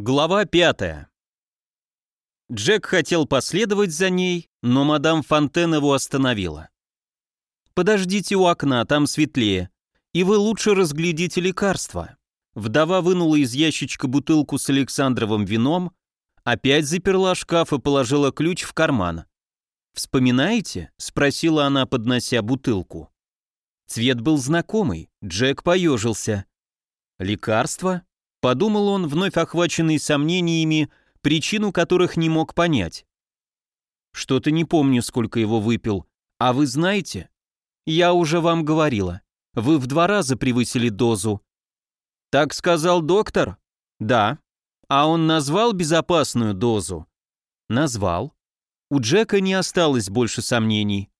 Глава пятая. Джек хотел последовать за ней, но мадам Фонтен его остановила. «Подождите у окна, там светлее, и вы лучше разглядите лекарства». Вдова вынула из ящичка бутылку с Александровым вином, опять заперла шкаф и положила ключ в карман. «Вспоминаете?» — спросила она, поднося бутылку. Цвет был знакомый, Джек поежился. «Лекарство?» — подумал он, вновь охваченный сомнениями, причину которых не мог понять. «Что-то не помню, сколько его выпил. А вы знаете?» «Я уже вам говорила. Вы в два раза превысили дозу». «Так сказал доктор?» «Да». «А он назвал безопасную дозу?» «Назвал». У Джека не осталось больше сомнений.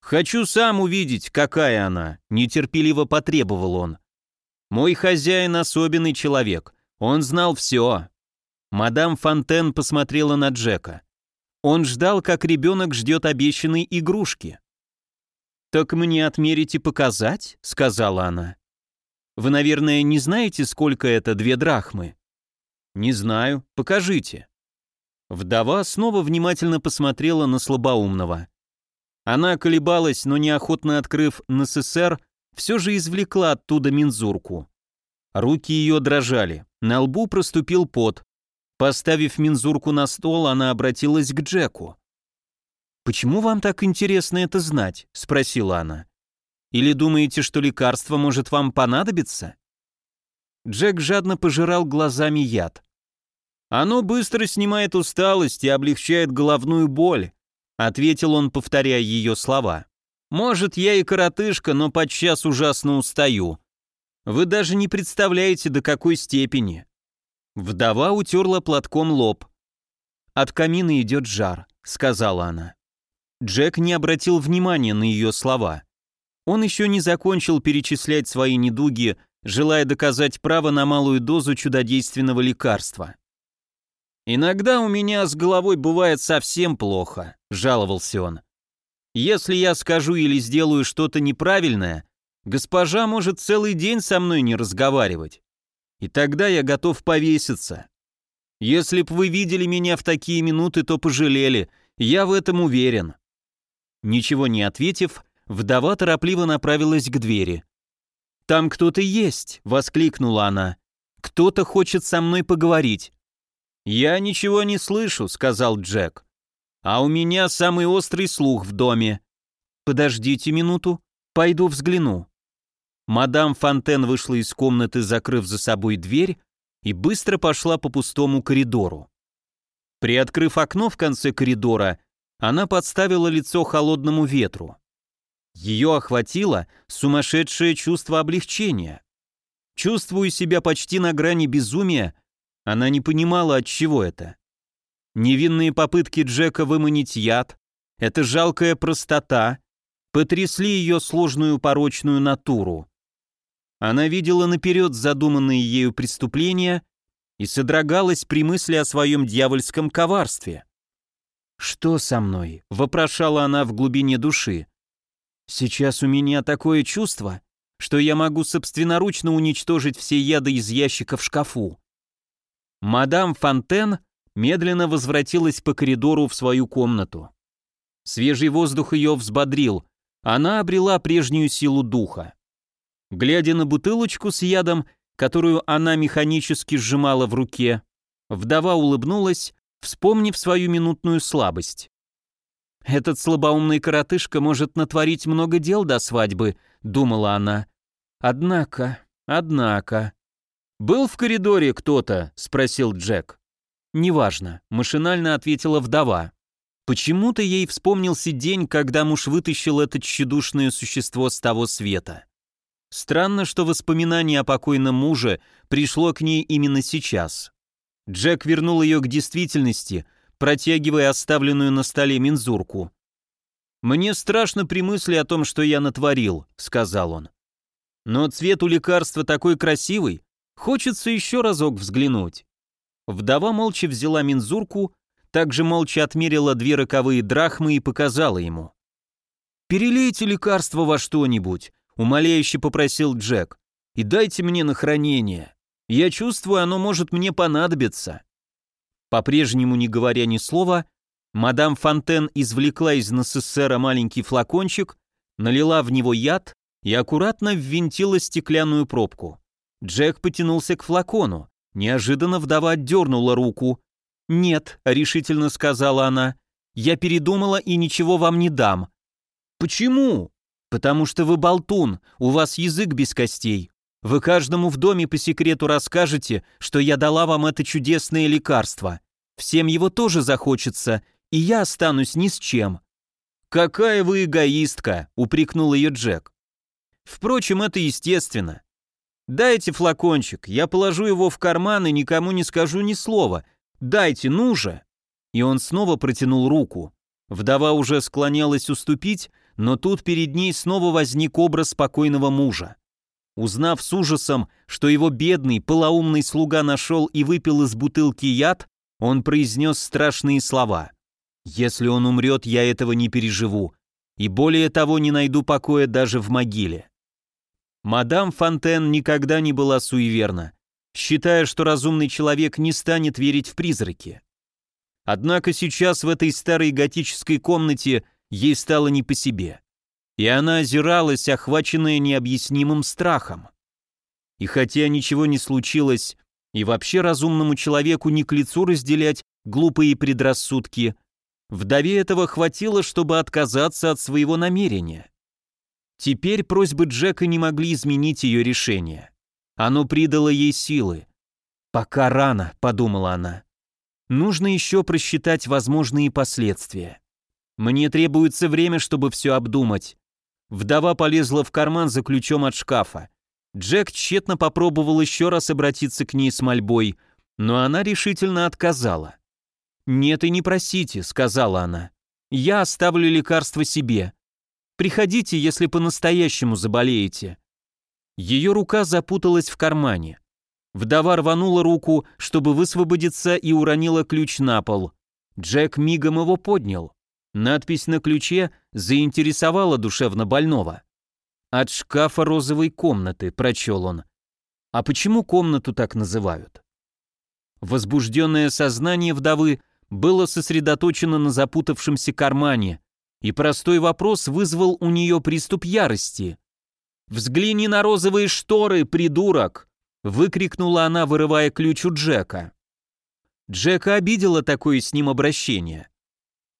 «Хочу сам увидеть, какая она», — нетерпеливо потребовал он. «Мой хозяин особенный человек, он знал все». Мадам Фонтен посмотрела на Джека. Он ждал, как ребенок ждет обещанной игрушки. «Так мне отмерить и показать?» — сказала она. «Вы, наверное, не знаете, сколько это две драхмы?» «Не знаю. Покажите». Вдова снова внимательно посмотрела на слабоумного. Она колебалась, но неохотно открыв НССР, все же извлекла оттуда мензурку. Руки ее дрожали, на лбу проступил пот. Поставив мензурку на стол, она обратилась к Джеку. «Почему вам так интересно это знать?» — спросила она. «Или думаете, что лекарство может вам понадобиться?» Джек жадно пожирал глазами яд. «Оно быстро снимает усталость и облегчает головную боль», ответил он, повторяя ее слова. «Может, я и коротышка, но подчас ужасно устаю. Вы даже не представляете, до какой степени». Вдова утерла платком лоб. «От камина идет жар», — сказала она. Джек не обратил внимания на ее слова. Он еще не закончил перечислять свои недуги, желая доказать право на малую дозу чудодейственного лекарства. «Иногда у меня с головой бывает совсем плохо», — жаловался он. «Если я скажу или сделаю что-то неправильное, госпожа может целый день со мной не разговаривать. И тогда я готов повеситься. Если б вы видели меня в такие минуты, то пожалели, я в этом уверен». Ничего не ответив, вдова торопливо направилась к двери. «Там кто-то есть!» — воскликнула она. «Кто-то хочет со мной поговорить. «Я ничего не слышу», — сказал Джек. «А у меня самый острый слух в доме». «Подождите минуту, пойду взгляну». Мадам Фонтен вышла из комнаты, закрыв за собой дверь, и быстро пошла по пустому коридору. Приоткрыв окно в конце коридора, она подставила лицо холодному ветру. Ее охватило сумасшедшее чувство облегчения. Чувствуя себя почти на грани безумия, она не понимала, от чего это. Невинные попытки Джека выманить яд, эта жалкая простота, потрясли ее сложную порочную натуру. Она видела наперед задуманные ею преступления и содрогалась при мысли о своем дьявольском коварстве. «Что со мной?» — вопрошала она в глубине души. «Сейчас у меня такое чувство, что я могу собственноручно уничтожить все яды из ящика в шкафу. Мадам Фонтен медленно возвратилась по коридору в свою комнату. Свежий воздух ее взбодрил, она обрела прежнюю силу духа. Глядя на бутылочку с ядом, которую она механически сжимала в руке, вдова улыбнулась, вспомнив свою минутную слабость. «Этот слабоумный коротышка может натворить много дел до свадьбы», — думала она. «Однако, однако...» «Был в коридоре кто-то?» — спросил Джек. «Неважно», — машинально ответила вдова. Почему-то ей вспомнился день, когда муж вытащил это тщедушное существо с того света. Странно, что воспоминание о покойном муже пришло к ней именно сейчас. Джек вернул ее к действительности, протягивая оставленную на столе мензурку. «Мне страшно при мысли о том, что я натворил», — сказал он. «Но цвет у лекарства такой красивый, Хочется еще разок взглянуть. Вдова молча взяла мензурку, также молча отмерила две роковые драхмы и показала ему. «Перелейте лекарство во что-нибудь», — умоляюще попросил Джек, — «и дайте мне на хранение». Я чувствую, оно может мне понадобиться». По-прежнему не говоря ни слова, мадам Фонтен извлекла из НССРа маленький флакончик, налила в него яд и аккуратно ввинтила стеклянную пробку. Джек потянулся к флакону. Неожиданно вдова отдернула руку. «Нет», — решительно сказала она, — «я передумала и ничего вам не дам». «Почему?» «Потому что вы болтун, у вас язык без костей. Вы каждому в доме по секрету расскажете, что я дала вам это чудесное лекарство. Всем его тоже захочется, и я останусь ни с чем». «Какая вы эгоистка!» — упрекнул ее Джек. «Впрочем, это естественно. Дайте флакончик, я положу его в карман и никому не скажу ни слова. Дайте, ну же!» И он снова протянул руку. Вдова уже склонялась уступить, но тут перед ней снова возник образ спокойного мужа. Узнав с ужасом, что его бедный, полоумный слуга нашел и выпил из бутылки яд, он произнес страшные слова. «Если он умрет, я этого не переживу, и более того не найду покоя даже в могиле». Мадам Фонтен никогда не была суеверна, считая, что разумный человек не станет верить в призраки. Однако сейчас в этой старой готической комнате ей стало не по себе. И она озиралась, охваченная необъяснимым страхом. И хотя ничего не случилось, и вообще разумному человеку не к лицу разделять глупые предрассудки, вдове этого хватило, чтобы отказаться от своего намерения. Теперь просьбы Джека не могли изменить ее решение. Оно придало ей силы. «Пока рано», — подумала она. «Нужно еще просчитать возможные последствия». Мне требуется время, чтобы все обдумать. Вдова полезла в карман за ключом от шкафа. Джек тщетно попробовал еще раз обратиться к ней с мольбой, но она решительно отказала. «Нет и не просите», — сказала она. «Я оставлю лекарство себе. Приходите, если по-настоящему заболеете». Ее рука запуталась в кармане. Вдова рванула руку, чтобы высвободиться, и уронила ключ на пол. Джек мигом его поднял. Надпись на ключе заинтересовала душевно больного. «От шкафа розовой комнаты», — прочел он. «А почему комнату так называют?» Возбужденное сознание вдовы было сосредоточено на запутавшемся кармане, и простой вопрос вызвал у нее приступ ярости. «Взгляни на розовые шторы, придурок!» — выкрикнула она, вырывая ключ у Джека. Джека обидело такое с ним обращение.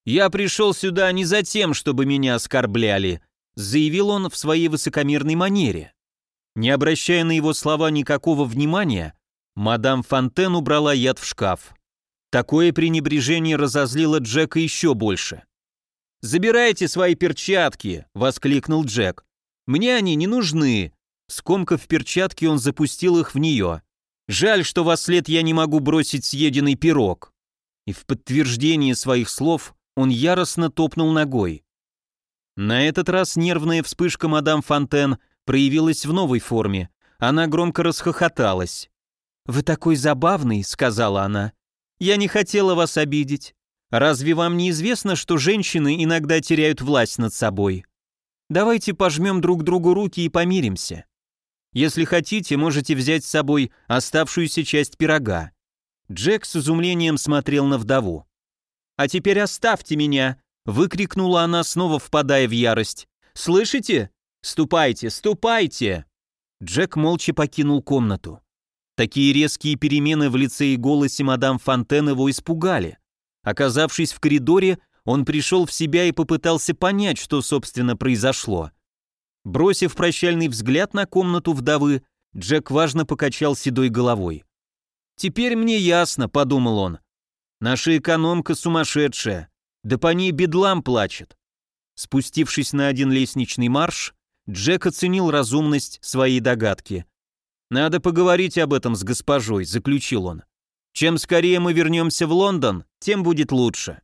«Я пришел сюда не за тем, чтобы меня оскорбляли», заявил он в своей высокомерной манере. Не обращая на его слова никакого внимания, мадам Фонтен убрала яд в шкаф. Такое пренебрежение разозлило Джека еще больше. «Забирайте свои перчатки!» — воскликнул Джек. «Мне они не нужны!» Скомкав перчатки, он запустил их в нее. «Жаль, что во след я не могу бросить съеденный пирог!» И в подтверждение своих слов он яростно топнул ногой. На этот раз нервная вспышка мадам Фонтен проявилась в новой форме. Она громко расхохоталась. «Вы такой забавный», — сказала она. «Я не хотела вас обидеть. Разве вам не известно, что женщины иногда теряют власть над собой? Давайте пожмем друг другу руки и помиримся. Если хотите, можете взять с собой оставшуюся часть пирога». Джек с изумлением смотрел на вдову. «А теперь оставьте меня!» — выкрикнула она, снова впадая в ярость. «Слышите? Ступайте, ступайте!» Джек молча покинул комнату. Такие резкие перемены в лице и голосе мадам Фонтен его испугали. Оказавшись в коридоре, он пришел в себя и попытался понять, что, собственно, произошло. Бросив прощальный взгляд на комнату вдовы, Джек важно покачал седой головой. «Теперь мне ясно», — подумал он, Наша экономка сумасшедшая, да по ней бедлам плачет. Спустившись на один лестничный марш, Джек оценил разумность своей догадки. «Надо поговорить об этом с госпожой», — заключил он. «Чем скорее мы вернемся в Лондон, тем будет лучше».